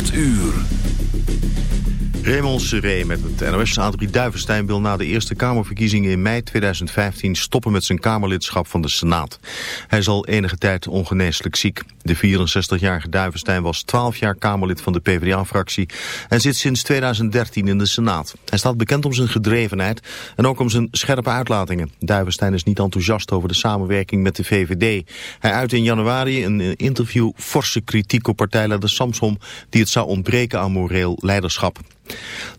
8 uur. Raymond Seré met het NOS. Adrie Duivenstein wil na de Eerste Kamerverkiezingen in mei 2015 stoppen met zijn Kamerlidschap van de Senaat. Hij zal enige tijd ongeneeslijk ziek. De 64-jarige Duivenstein was 12 jaar Kamerlid van de PvdA-fractie en zit sinds 2013 in de Senaat. Hij staat bekend om zijn gedrevenheid en ook om zijn scherpe uitlatingen. Duivenstein is niet enthousiast over de samenwerking met de VVD. Hij uit in januari een interview forse kritiek op partijleider Samsom die het zou ontbreken aan moreel leiderschap.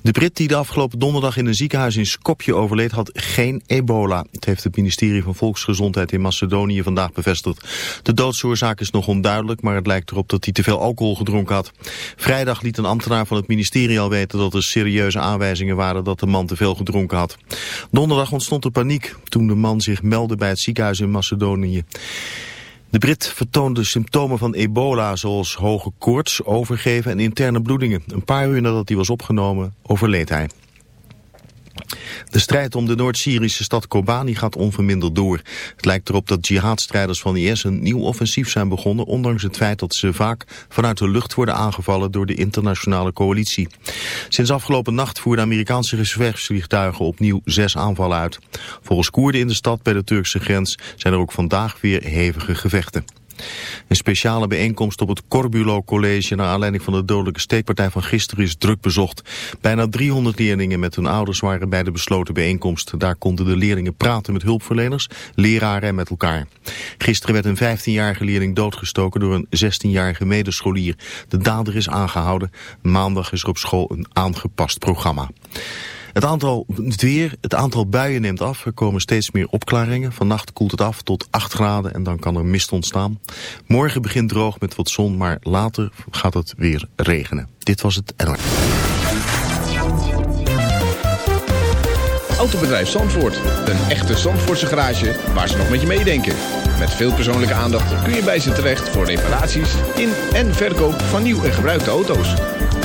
De Brit die de afgelopen donderdag in een ziekenhuis in Skopje overleed had geen ebola. Het heeft het ministerie van Volksgezondheid in Macedonië vandaag bevestigd. De doodsoorzaak is nog onduidelijk, maar het lijkt erop dat hij te veel alcohol gedronken had. Vrijdag liet een ambtenaar van het ministerie al weten dat er serieuze aanwijzingen waren dat de man te veel gedronken had. Donderdag ontstond er paniek toen de man zich meldde bij het ziekenhuis in Macedonië. De Brit vertoonde symptomen van ebola zoals hoge koorts, overgeven en interne bloedingen. Een paar uur nadat hij was opgenomen overleed hij. De strijd om de Noord-Syrische stad Kobani gaat onverminderd door. Het lijkt erop dat jihadstrijders van IS een nieuw offensief zijn begonnen... ondanks het feit dat ze vaak vanuit de lucht worden aangevallen door de internationale coalitie. Sinds afgelopen nacht voerden Amerikaanse gevechtsvliegtuigen opnieuw zes aanvallen uit. Volgens Koerden in de stad bij de Turkse grens zijn er ook vandaag weer hevige gevechten. Een speciale bijeenkomst op het Corbulo College... naar aanleiding van de dodelijke steekpartij van gisteren is druk bezocht. Bijna 300 leerlingen met hun ouders waren bij de besloten bijeenkomst. Daar konden de leerlingen praten met hulpverleners, leraren en met elkaar. Gisteren werd een 15-jarige leerling doodgestoken door een 16-jarige medescholier. De dader is aangehouden. Maandag is er op school een aangepast programma. Het aantal, het weer, het aantal buien neemt af. Er komen steeds meer opklaringen. Vannacht koelt het af tot 8 graden en dan kan er mist ontstaan. Morgen begint droog met wat zon, maar later gaat het weer regenen. Dit was het NOS. Autobedrijf Zandvoort. Een echte Zandvoortse garage waar ze nog met je meedenken. Met veel persoonlijke aandacht kun je bij ze terecht voor reparaties in en verkoop van nieuw en gebruikte auto's.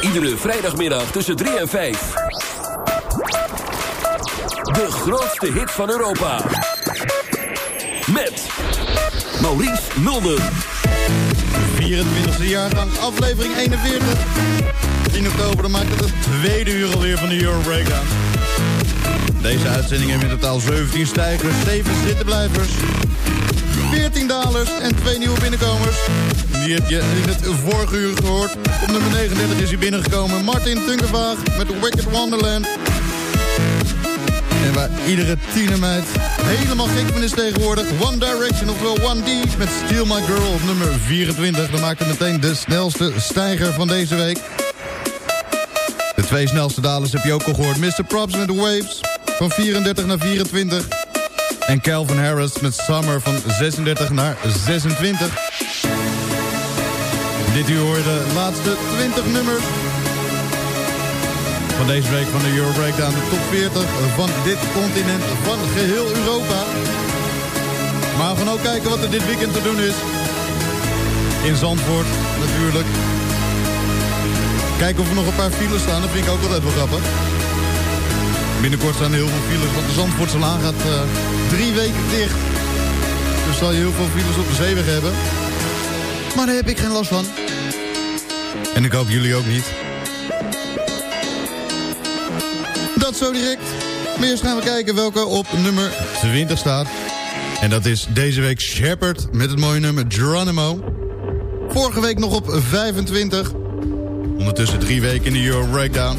Iedere vrijdagmiddag tussen 3 en 5. De grootste hit van Europa. Met Maurice Mulder. 24e jaargang, aflevering 41. 10 oktober, dan maakt het het tweede uur alweer van de Euro. Deze uitzending heeft in totaal 17 stijgers, 7 zittenblijvers, 14 dalers en 2 nieuwe binnenkomers. Die heb je in het vorige uur gehoord. Op nummer 39 is hij binnengekomen. Martin Tunkervaag met Wicked Wonderland. En waar iedere tienermeid helemaal gek van is tegenwoordig. One Direction, ofwel One D met Steal My Girl op nummer 24. Dat maakt het meteen de snelste stijger van deze week. De twee snelste dalers heb je ook al gehoord. Mr. Props met The Waves van 34 naar 24. En Calvin Harris met Summer van 36 naar 26. Dit uur hoor de laatste 20 nummers van deze week van de Euro Breakdown. De top 40 van dit continent, van geheel Europa. Maar we gaan ook kijken wat er dit weekend te doen is. In Zandvoort natuurlijk. Kijken of er nog een paar files staan, dat vind ik ook altijd wel grappig. Binnenkort staan er heel veel files, want de Zandvoortselaan gaat eh, drie weken dicht. Dus zal je heel veel files op de zeeweg hebben. Maar daar heb ik geen last van. En ik hoop jullie ook niet. Dat zo direct. Maar eerst gaan we kijken welke op nummer 20 staat. En dat is deze week Shepard met het mooie nummer Geronimo. Vorige week nog op 25. Ondertussen drie weken in de Euro Breakdown.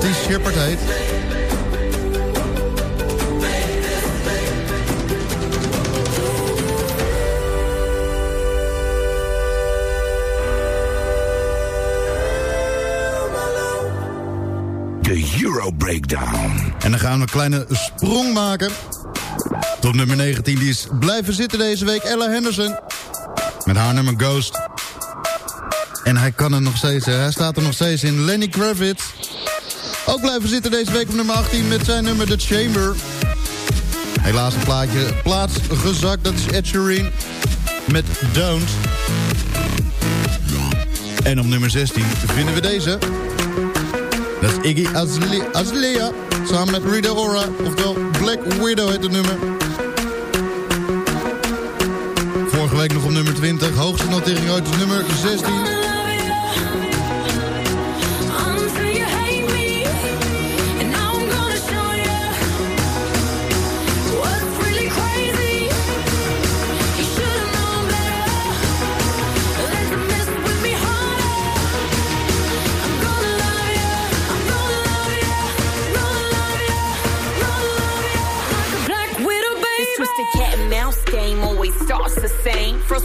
Artiest Shepard heet. De Euro Breakdown. En dan gaan we een kleine sprong maken. Tot nummer 19, die is blijven zitten deze week. Ella Henderson. Met haar nummer Ghost. En hij kan er nog steeds, hè. hij staat er nog steeds in. Lenny Kravitz. Ook blijven zitten deze week op nummer 18 met zijn nummer The Chamber. Helaas een plaatje plaats gezakt, dat is Ed. Met Don't. En op nummer 16 vinden we deze. Dat is Iggy Azalea, samen met Rita Ora, oftewel Black Widow heet het nummer. Vorige week nog op nummer 20, hoogste notering is nummer 16.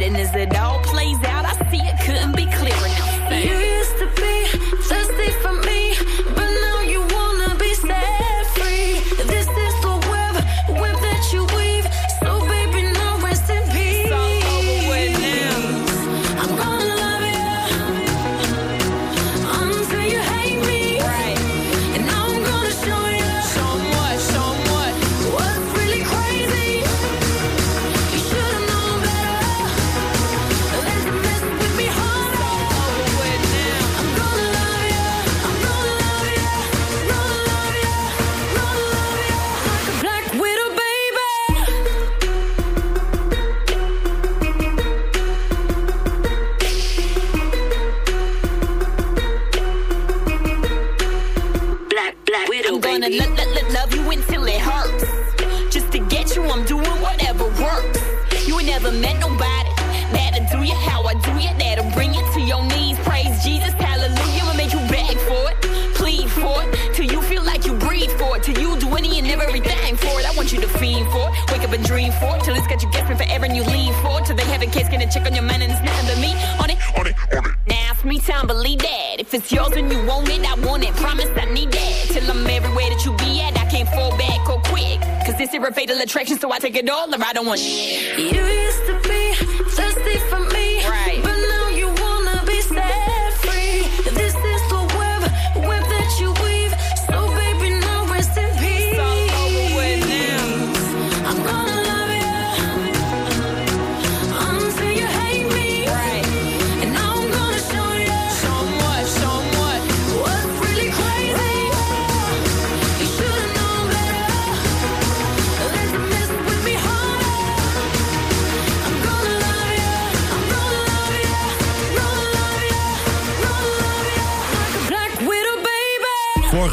and as it all plays out, I see it couldn't be clearer now. Wanna lo- lo- lo- love you until it hurts. Just to get you, I'm doing whatever works. You ain't never met nobody that'll do you how I do you. That'll bring you to your knees. Praise Jesus, hallelujah. I'ma make you beg for it, plead for it, till you feel like you breathe for it, till you do any and everything for it. I want you to fiend for it, wake up and dream for it, till it's got you guessing forever and you lean for it, till they have a case, get a check on your mind and it's nothing but me on it. On it, on it. Now it's me time, believe that. If it's yours and you want it, I want it. Promise I need that. Till I'm everywhere that you be at, I can't fall back or quick. Cause this is a fatal attraction, so I take it all or I don't want shit. You used to be thirsty for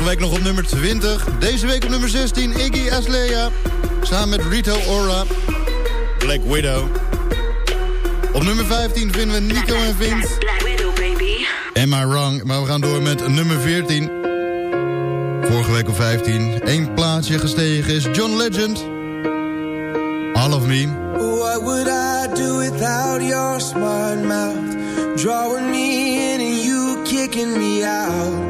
week nog op nummer 20. Deze week op nummer 16 Iggy Azalea. Samen met Rito Ora. Black Widow. Op nummer 15 vinden we Nico en Vince. Black Widow, baby. Am I Wrong? Maar we gaan door met nummer 14. Vorige week op 15. Eén plaatsje gestegen is John Legend. All of Me. What would I do without your smart mouth? Drawing me in and you kicking me out.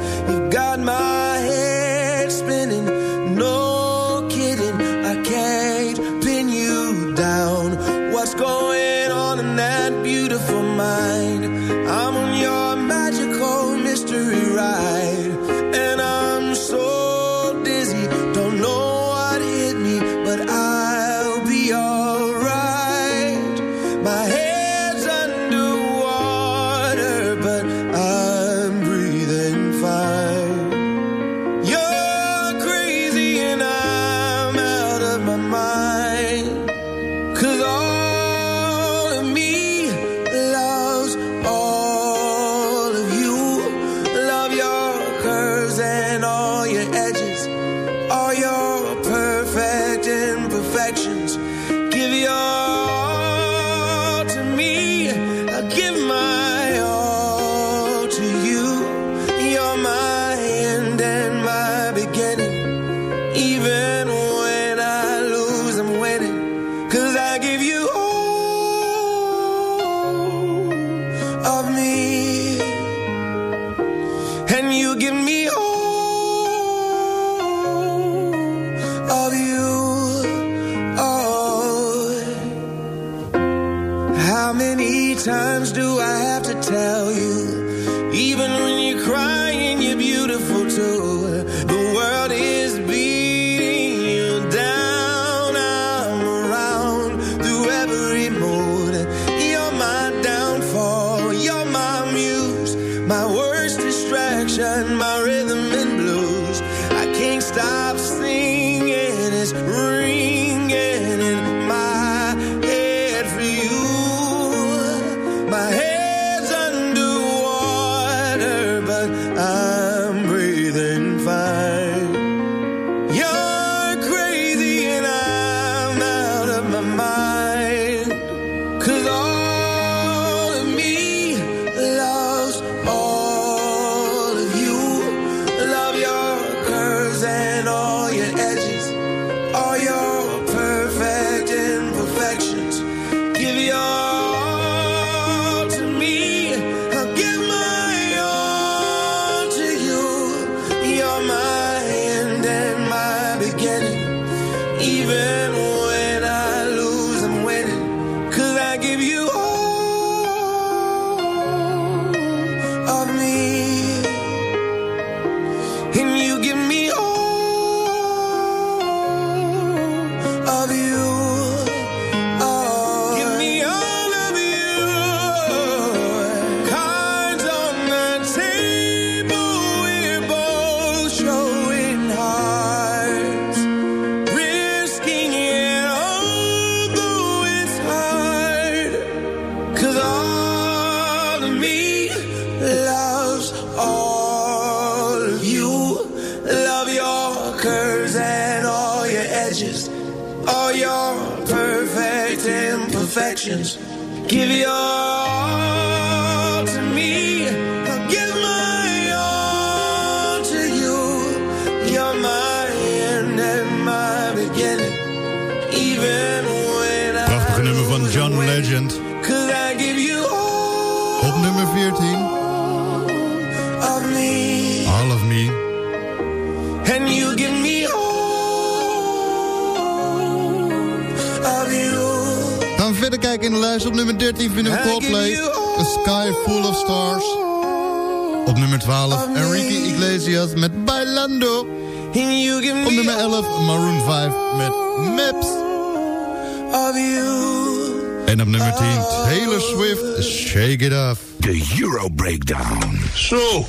Breakdown. Zo,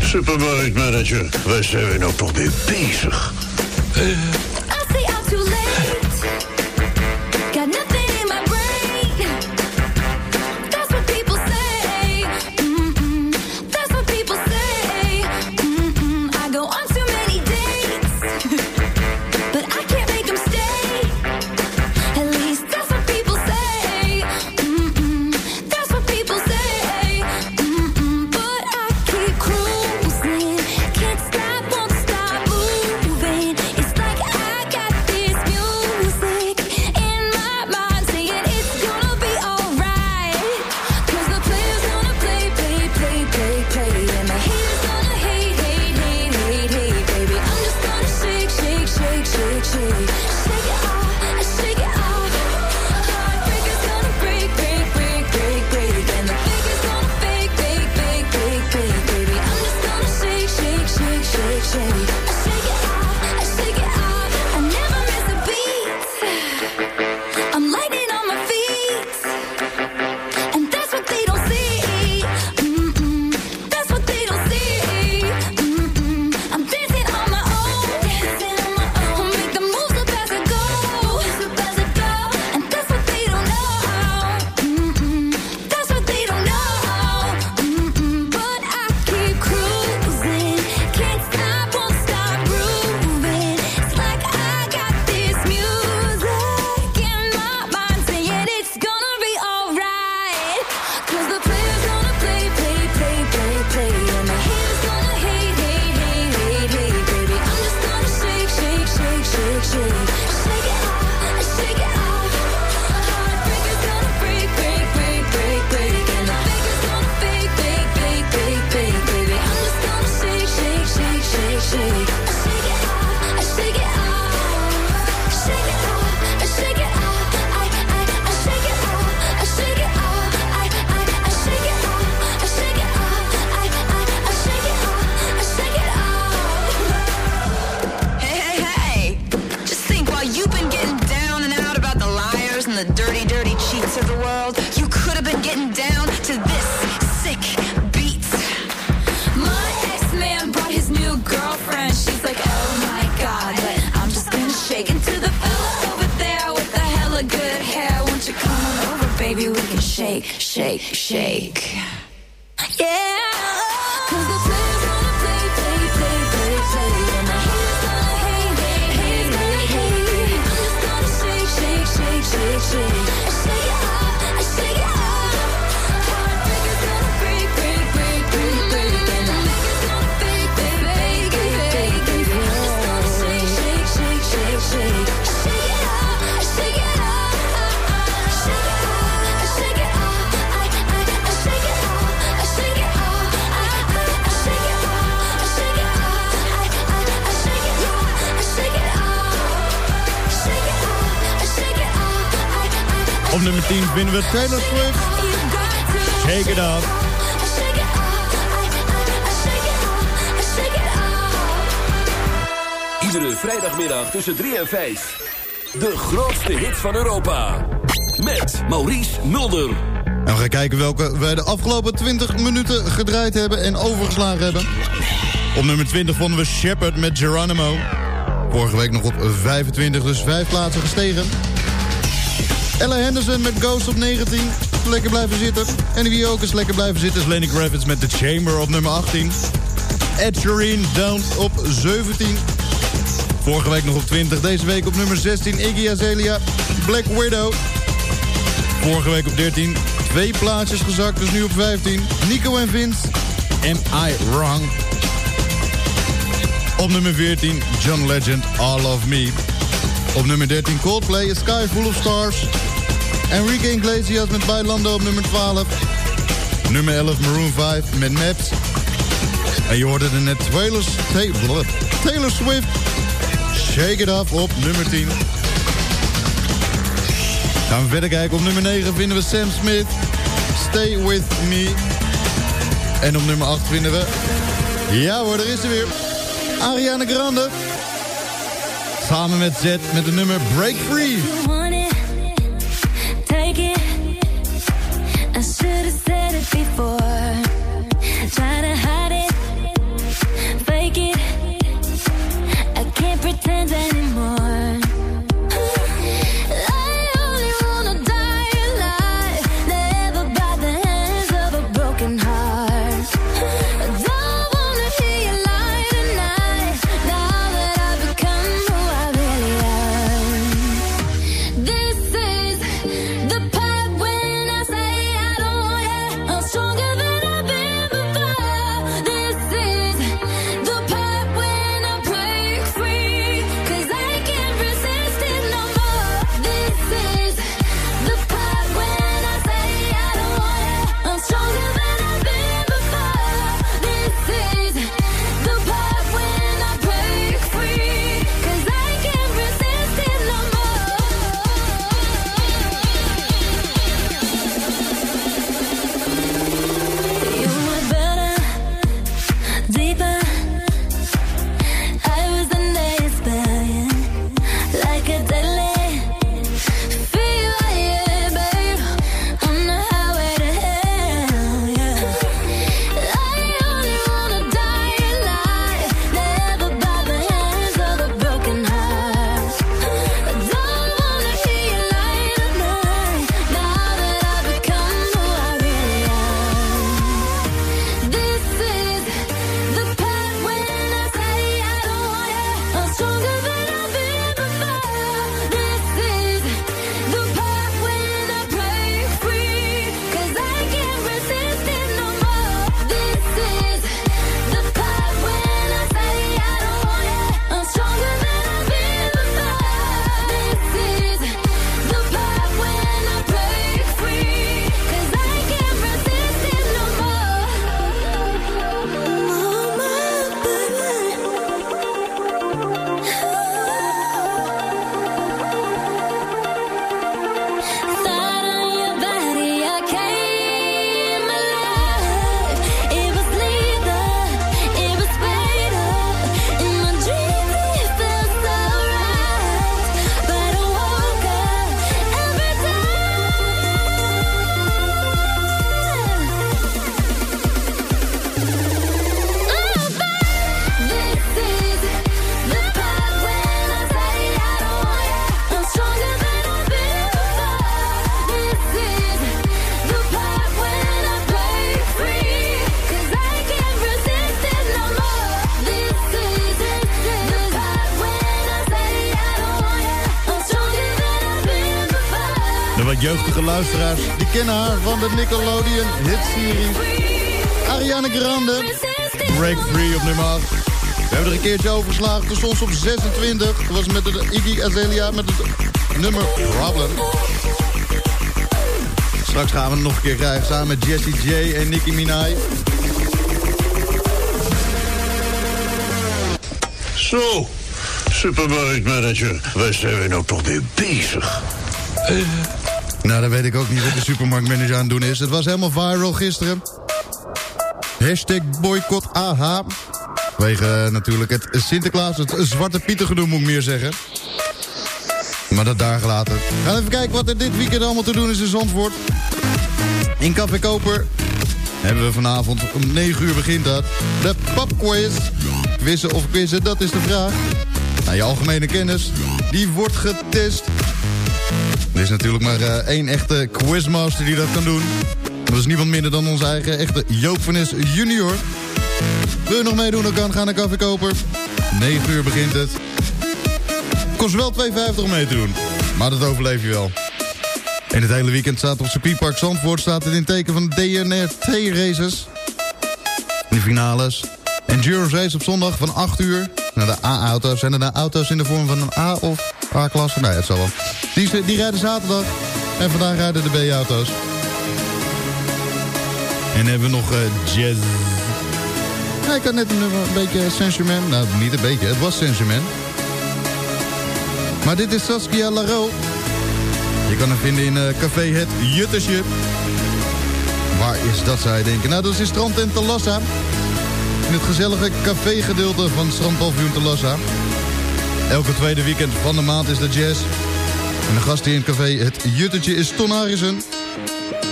supermarktmanager, wij zijn er nou toch weer bezig? Uh. shake. Yeah. nummer 10 vinden we Taylor Swift. Shake it up. Iedere vrijdagmiddag tussen 3 en 5. De grootste hit van Europa. Met Maurice Mulder. En we gaan kijken welke wij de afgelopen 20 minuten gedraaid hebben en overgeslagen hebben. Op nummer 20 vonden we Shepard met Geronimo. Vorige week nog op 25, dus 5 plaatsen gestegen. Ella Henderson met Ghost op 19. Lekker blijven zitten. En wie ook eens lekker blijven zitten is Lenny Kravitz met The Chamber op nummer 18. Ed Sheeran down op 17. Vorige week nog op 20. Deze week op nummer 16 Iggy Azalea, Black Widow. Vorige week op 13. Twee plaatjes gezakt, dus nu op 15. Nico en Vince, Am I Wrong? Op nummer 14, John Legend, All of Me. Op nummer 13, Coldplay, A Sky Full of Stars. Enrique Iglesias met Bailando op nummer 12. Nummer 11 Maroon 5 met Maps. En je hoorde er net Taylor, Taylor, Swift. Shake It Off op nummer 10. Gaan we verder kijken. Op nummer 9 vinden we Sam Smith. Stay With Me. En op nummer 8 vinden we... Ja hoor, daar is ze weer. Ariana Grande. Samen met Z met de nummer Break Free. Luisteraars, die kennen haar van de Nickelodeon hitserie. Ariana Grande, Break Free op nummer 8. We hebben er een keertje overgeslagen, toen stond ze op 26. Dat was met de Iggy Azalea met het nummer Problem. Straks gaan we het nog een keer krijgen samen met Jessie J en Nicki Minaj. Zo, supermarktmanager, waar zijn we nou toch mee bezig? Nou, dan weet ik ook niet wat de supermarktmanager aan het doen is. Het was helemaal viral gisteren. Hashtag boycott AH. Wegen eh, natuurlijk het Sinterklaas, het Zwarte Pieter gedoe moet ik meer zeggen. Maar dat daar gelaten. Gaan even kijken wat er dit weekend allemaal te doen is in Zandvoort. In Café Koper hebben we vanavond om 9 uur begint dat. De popquiz. Quizzen of quizzen, dat is de vraag. Nou, je algemene kennis, die wordt getest. Is natuurlijk maar eh, één echte quizmaster die dat kan doen. Dat is niemand minder dan onze eigen echte Joop van Nes junior. Wil je nog meedoen, dan kan. Ga naar Café Koper. 9 uur begint het. Kost wel 2,50 om mee te doen. Maar dat overleef je wel. En het hele weekend staat op circuitpark Zandvoort... staat het in teken van de DNRT-races. De finales. Endurance race op zondag van 8 uur naar de A-auto's. Zijn er nou auto's in de vorm van een A of A-klasse? Nee, het zal wel. Die, die rijden zaterdag. En vandaag rijden de B-auto's. En hebben we nog eh, jazz. Ja, ik had net een, nummer, een beetje Saint-Germain. Nou, niet een beetje. Het was Saint-Germain. Maar dit is Saskia Laro. Je kan hem vinden in eh, Café Het Juttersje. Waar is dat, zou je denken? Nou, dat is in Strand en Talassa. In het gezellige café-gedeelte van Strandpavioen Talassa. Elke tweede weekend van de maand is de jazz. En de gast in het café Het Juttertje is Ton Harrison.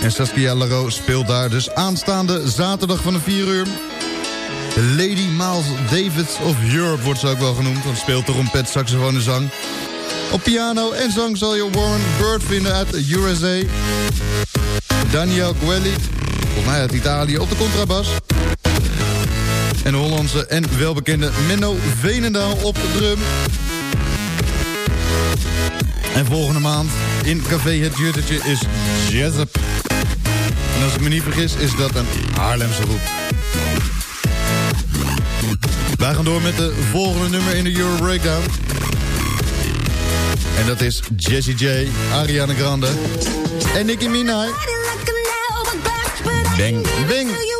En Saskia Laro speelt daar dus aanstaande zaterdag van de 4 uur. Lady Miles Davids of Europe wordt ze ook wel genoemd. Want speelt trompet, saxofoon en zang. Op piano en zang zal je Warren Bird vinden uit de USA. Daniel Guelli, volgens mij uit Italië, op de contrabas. En de Hollandse en welbekende Menno Venendaal op de drum. En volgende maand in Café Het Juttertje is Jazzup. En als ik me niet vergis is dat een Haarlemse groep. Wij gaan door met de volgende nummer in de Euro Breakdown. En dat is Jessie J, Ariana Grande en Nicki Minaj. Bang, bang.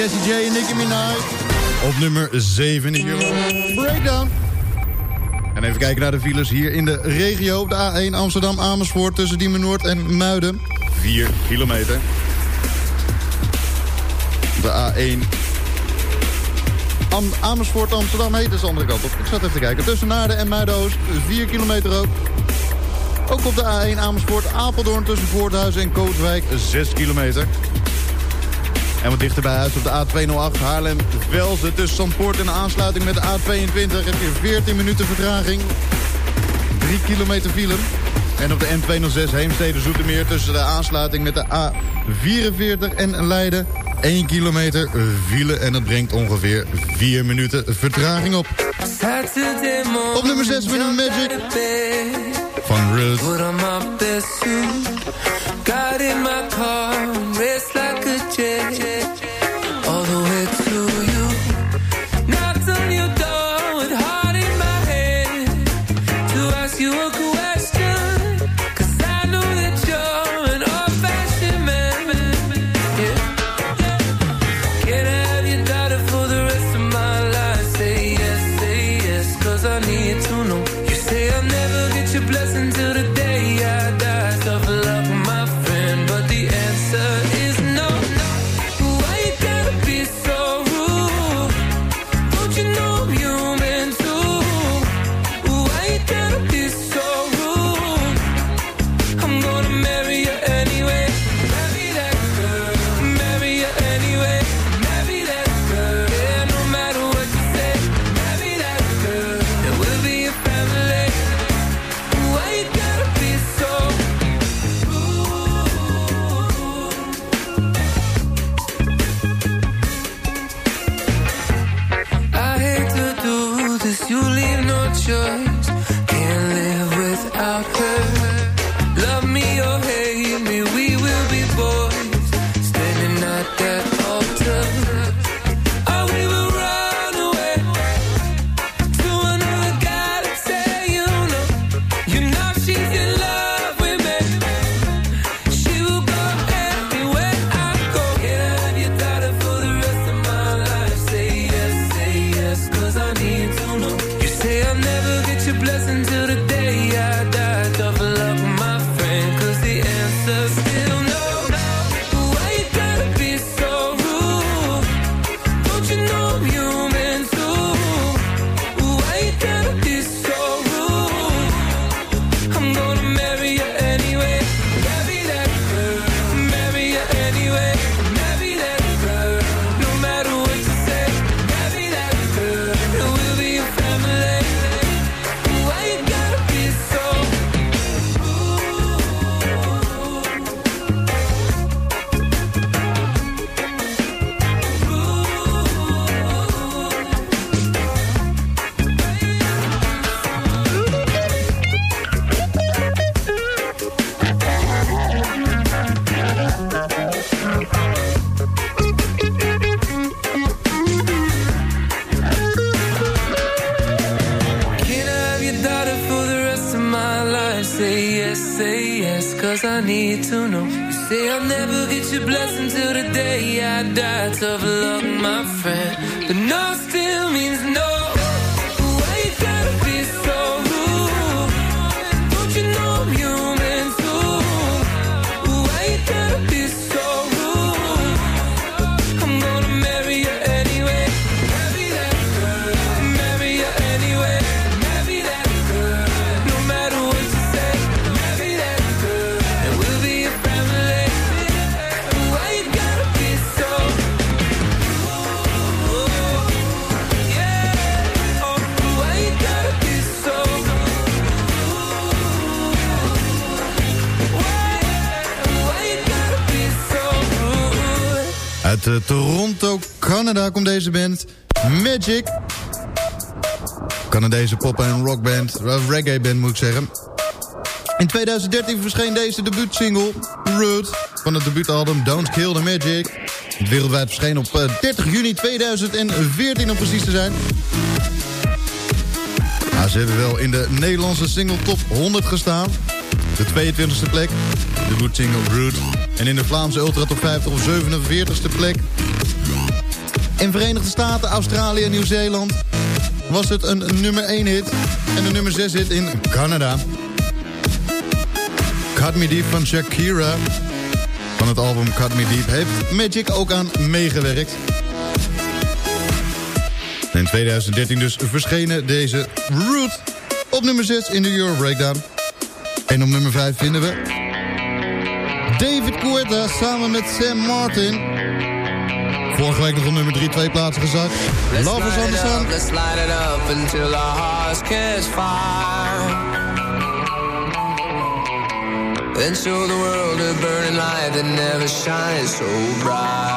Jesse J en Nicki Minaj. Op nummer 7 in Europa. Breakdown. En even kijken naar de files hier in de regio. De A1 Amsterdam-Amersfoort tussen Diemen Noord en Muiden. 4 kilometer. De A1 Amersfoort Amsterdam heet dus de andere kant op. Ik zat even te kijken. Tussen Naarden en Muidenoost. 4 kilometer ook. Ook op de A1 Amersfoort Apeldoorn tussen Voorthuizen en Kootwijk. 6 kilometer. En wat dichterbij huis op de A208 Haarlem-Velzen. Tussen Zandpoort en de aansluiting met de A22 heb je 14 minuten vertraging. 3 kilometer file. En op de N206 Heemstede-Zoetermeer tussen de aansluiting met de A44 en Leiden. 1 kilometer file en dat brengt ongeveer 4 minuten vertraging op. Op nummer 6 met Magic van Ruth. Got in my car, race like a jet. Band Magic. Canadese pop- en rockband, eh, reggae-band moet ik zeggen. In 2013 verscheen deze debuutsingle, Root, van het debuutalbum Don't Kill the Magic. Het wereldwijd verscheen op eh, 30 juni 2014 om precies te zijn. Ze hebben wel in de Nederlandse single top 100 gestaan. De 22e plek, de single Root. En in de Vlaamse Ultra top 50 op 47e plek. In Verenigde Staten, Australië en Nieuw-Zeeland was het een nummer 1 hit. En een nummer 6 hit in Canada. Cut Me Deep van Shakira. Van het album Cut Me Deep heeft Magic ook aan meegewerkt. In 2013 dus verschenen deze Root op nummer 6 in de Euro Breakdown. En op nummer 5 vinden we David Guetta samen met Sam Martin... Vorige week nog op nummer 3, twee plaatsen gezakt. Love is on until the world burning never so bright.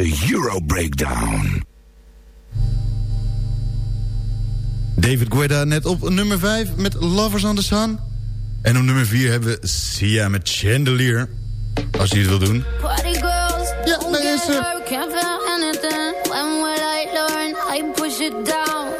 de Euro Breakdown. David Guetta net op nummer 5 met Lovers on the Sun. En op nummer 4 hebben we Sia met Chandelier. Als je het wil doen. Party girls, ja, daar is When will I learn? I push it down.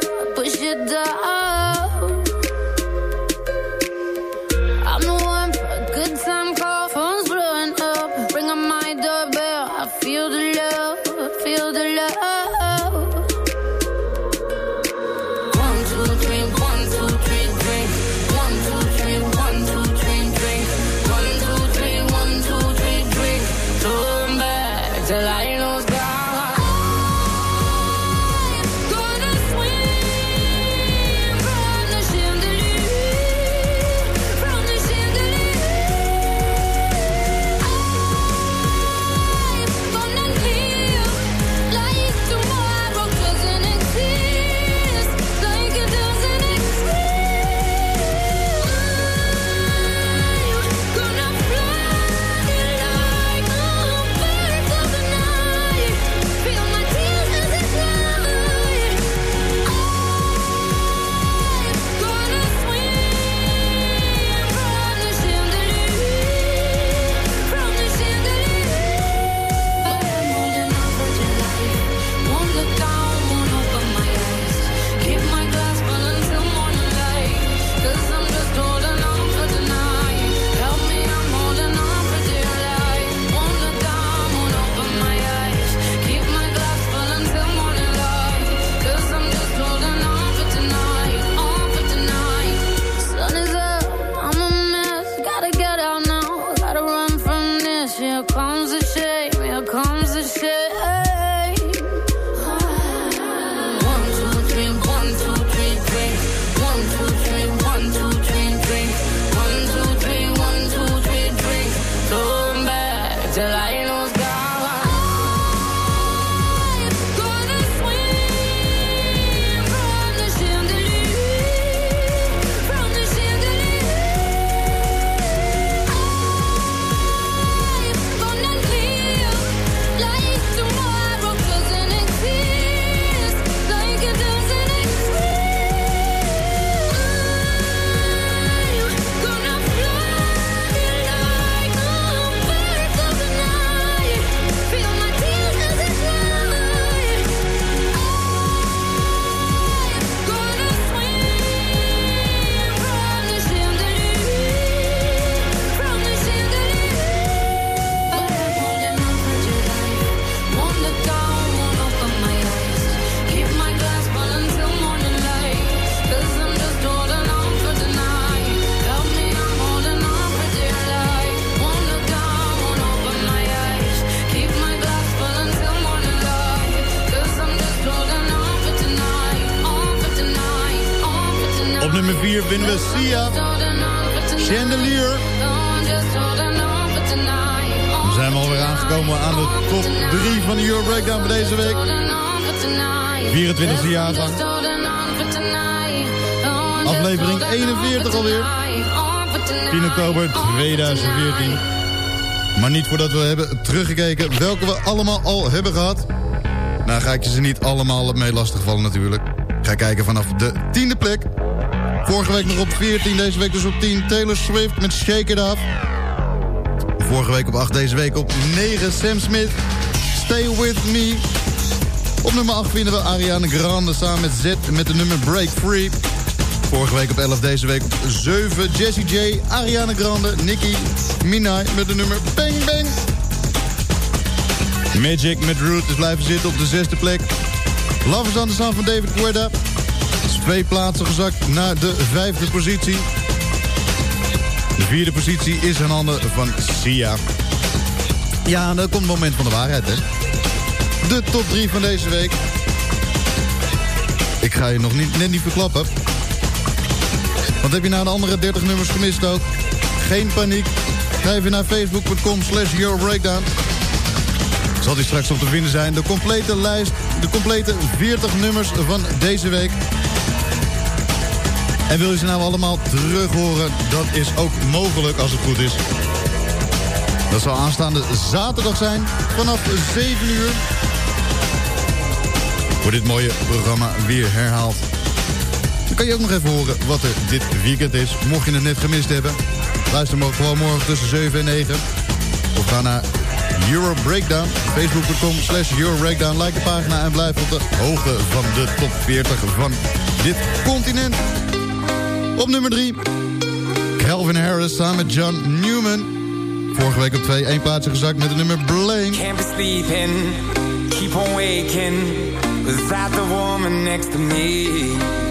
10 oktober 2014. Maar niet voordat we hebben teruggekeken welke we allemaal al hebben gehad. Nou ga ik je ze niet allemaal mee lastigvallen natuurlijk. Ga kijken vanaf de tiende plek. Vorige week nog op 14, deze week dus op 10. Taylor Swift met Shake It Off. Vorige week op 8, deze week op 9. Sam Smith, Stay With Me. Op nummer 8 vinden we Ariana Grande samen met Z met de nummer Break Free. Vorige week op 11, deze week op 7. Jessie J, Ariana Grande, Nicki Minaj met de nummer Bang Bang. Magic met Root is blijven zitten op de zesde plek. Love is on the Sound van David Guetta. Twee plaatsen gezakt naar de vijfde positie. De vierde positie is in handen van Sia. Ja, dan komt het moment van de waarheid, hè. De top 3 van deze week. Ik ga je nog niet, net niet verklappen. Want heb je nou de andere 30 nummers gemist ook? Geen paniek. Ga even naar facebook.com slash Eurobreakdown. Zal die straks op te vinden zijn. De complete lijst, de complete 40 nummers van deze week. En wil je ze nou allemaal terug horen? Dat is ook mogelijk als het goed is. Dat zal aanstaande zaterdag zijn vanaf 7 uur. Wordt dit mooie programma weer herhaald. Dan kan je ook nog even horen wat er dit weekend is. Mocht je het net gemist hebben. Luister maar gewoon morgen tussen 7 en 9. Of ga naar Euro Breakdown. Facebook.com slash Euro Breakdown. Like de pagina en blijf op de hoogte van de top 40 van dit continent. Op nummer 3. Calvin Harris samen met John Newman. Vorige week op 2 één plaatsje gezakt met de nummer Blame. Keep on waking without the woman next to me.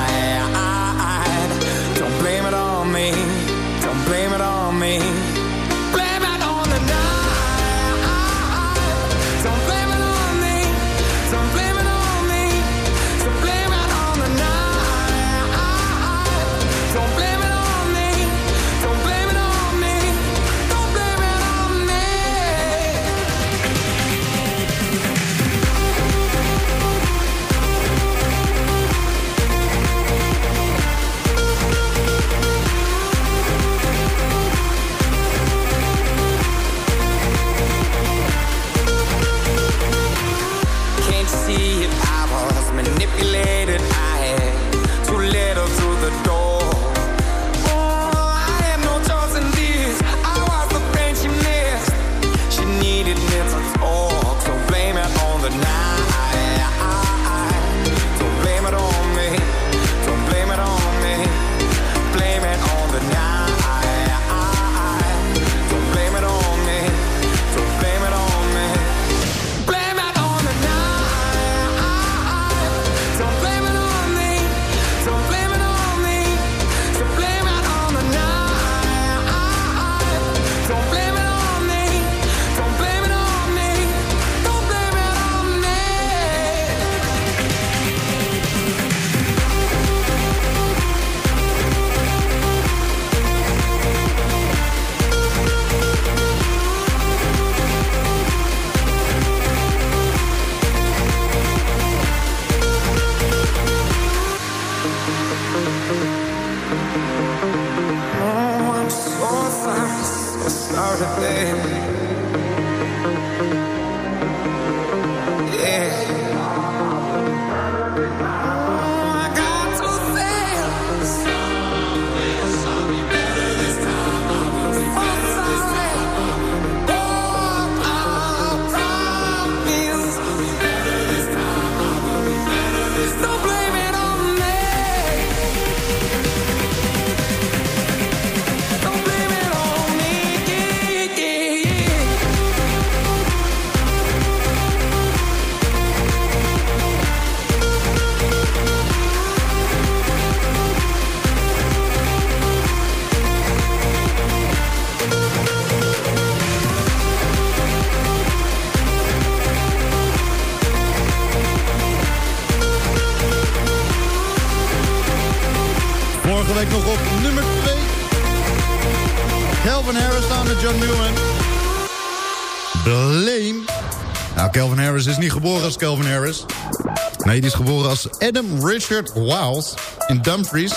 Als Adam Richard Wiles in Dumfries.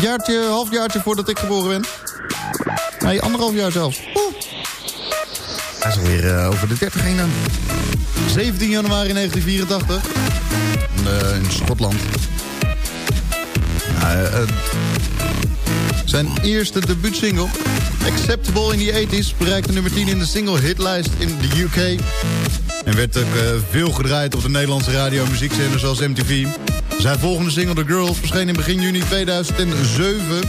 Jaartje, halfjaartje voordat ik geboren ben. Nee, anderhalf jaar zelfs. Hij is alweer eh, over de 30 heen dan. 17 januari 1984. Eh, in Schotland. Nou, eh, zijn eerste debuutsingle, Acceptable in the 80s... bereikte nummer 10 in de single hitlijst in de UK. En werd ook eh, veel gedraaid op de Nederlandse radio- en muziekzenders zoals MTV. Zijn volgende single The Girl verscheen in begin juni 2007.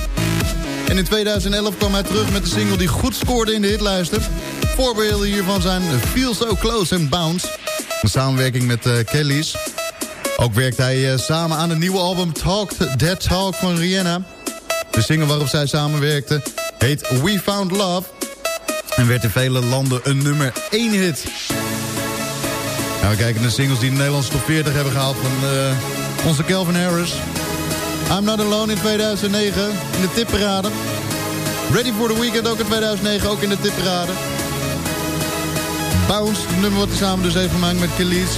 En in 2011 kwam hij terug met de single die goed scoorde in de hitlijsten. Voorbeelden hiervan zijn Feel So Close en Bounce. Een samenwerking met eh, Kelly's. Ook werkt hij eh, samen aan het nieuwe album Talk That Talk van Rihanna. De single waarop zij samenwerkte heet We Found Love. En werd in vele landen een nummer 1 hit. Nou, we kijken naar de singles die de Nederlandse top 40 hebben gehaald van eh, onze Calvin Harris. I'm Not Alone in 2009 in de tipparade. Ready for the Weekend ook in 2009, ook in de tipparade. Bounce, het nummer wat hij samen dus heeft gemaakt met Kelly's.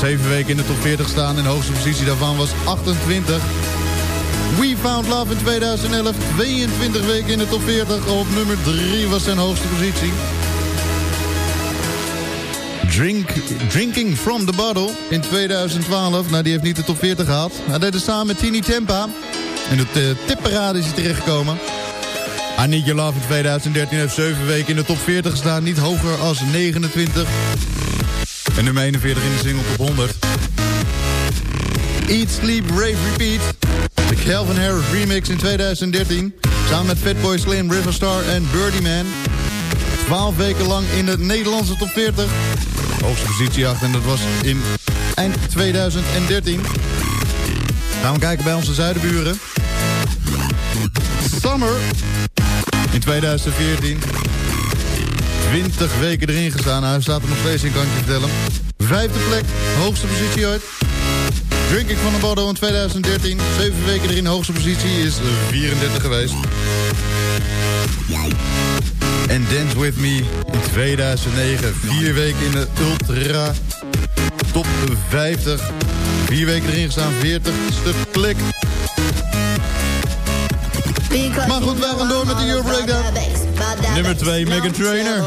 Zeven weken in de top 40 staan en de hoogste positie daarvan was 28. We Found Love in 2011, 22 weken in de top 40. Op nummer 3 was zijn hoogste positie. Drink, Drinking from the Bottle in 2012. Nou, die heeft niet de top 40 gehad. Hij deed samen met Tini Tempa. In de uh, tipparade is hij terechtgekomen. I Need Your Love in 2013 heeft 7 weken in de top 40 gestaan. Niet hoger als 29. En nummer 41 in de single top 100. Eat, Sleep, Rave, Repeat. De Calvin Harris remix in 2013. Samen met Fatboy Slim, Riverstar en Birdie Man. 12 weken lang in de Nederlandse top 40. Hoogste positie achter en dat was in eind 2013. Gaan we kijken bij onze zuidenburen. Summer in 2014. 20 weken erin gestaan. Hij staat er nog steeds in, kan ik je vertellen. Vijfde plek, hoogste positie ooit. Drinking van de Bordeaux in 2013. 7 weken erin, hoogste positie is 34 geweest. En Dance With Me in 2009. 4 weken in de Ultra Top 50. 4 weken erin gestaan, 40ste plek. Maar goed, wij gaan door met de Euro Breakdown. Nummer 2, Megan Trainer.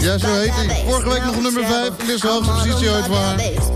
Ja, zo heet hij. Vorige week nog nummer 5. Dit is de hoogste positie ooit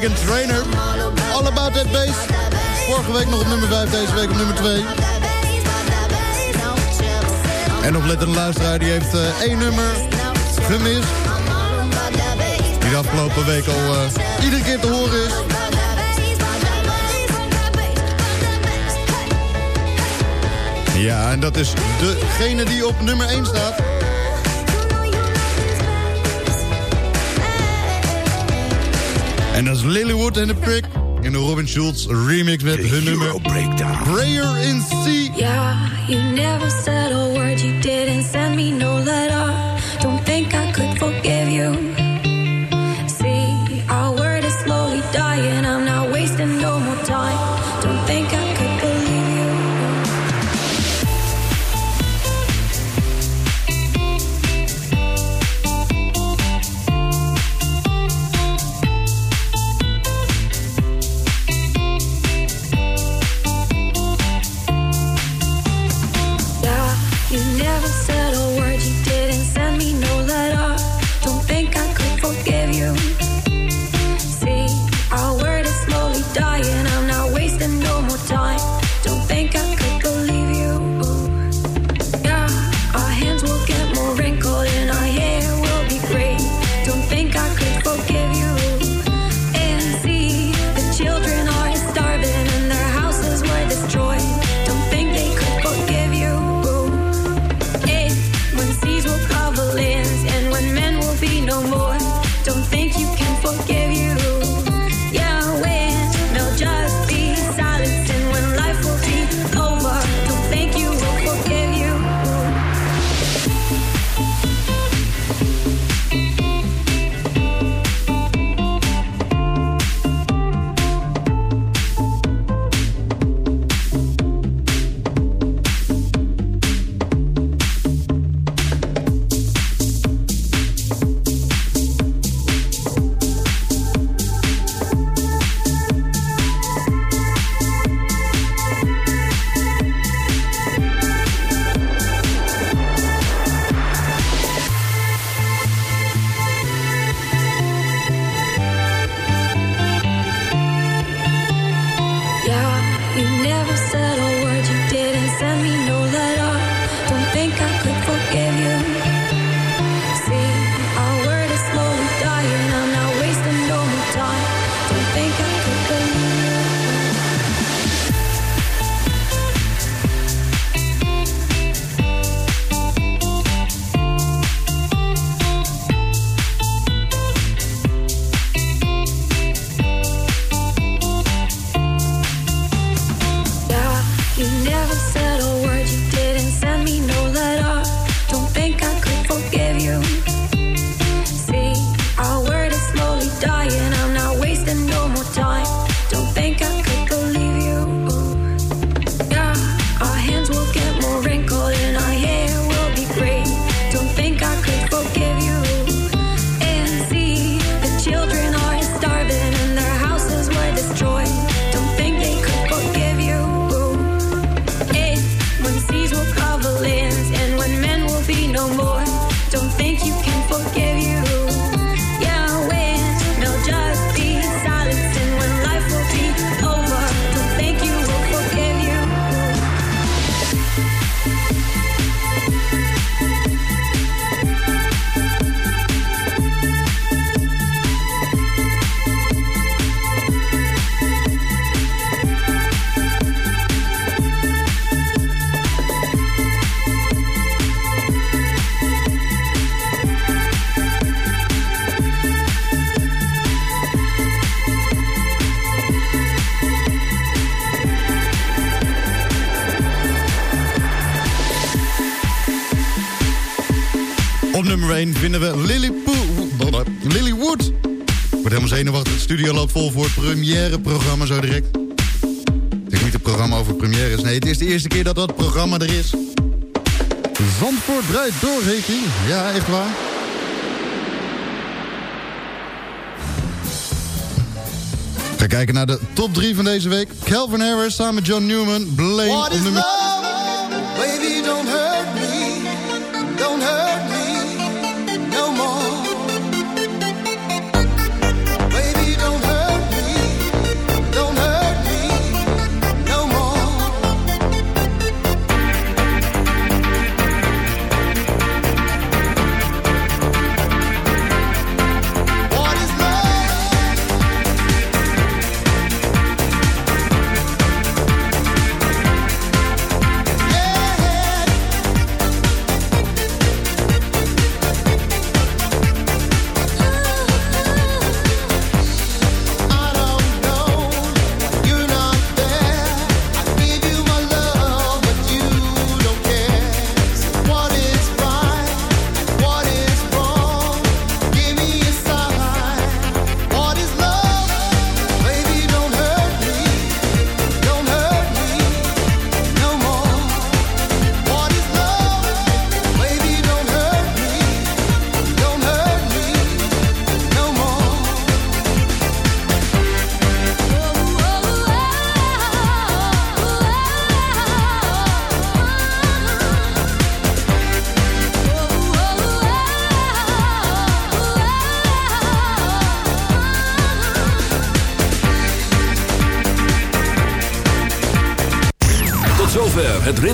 Megan Trainer. All About That base. Vorige week nog op nummer 5, deze week op nummer 2. En oplettende luisteraar die heeft eh, één nummer gemist. Die de afgelopen week al eh, iedere keer te horen is. Ja, en dat is degene die op nummer 1 staat. En dat is Lilywood en de Prick. En de Robin Schultz remix met hun nummer Breakdown. Prayer in C. Yeah, you never said a word, you didn't send me no vinden we Lily, Poo, Lily Wood. Wordt helemaal zenuwachtig. Het studio loopt vol voor het première-programma zo direct. Het is niet het programma over premières. Nee, het is de eerste keer dat dat programma er is. Zandvoort draait door, doorheen. Ja, echt waar. Ga kijken naar de top 3 van deze week. Calvin Harris samen met John Newman. Blame is nummer... Baby, don't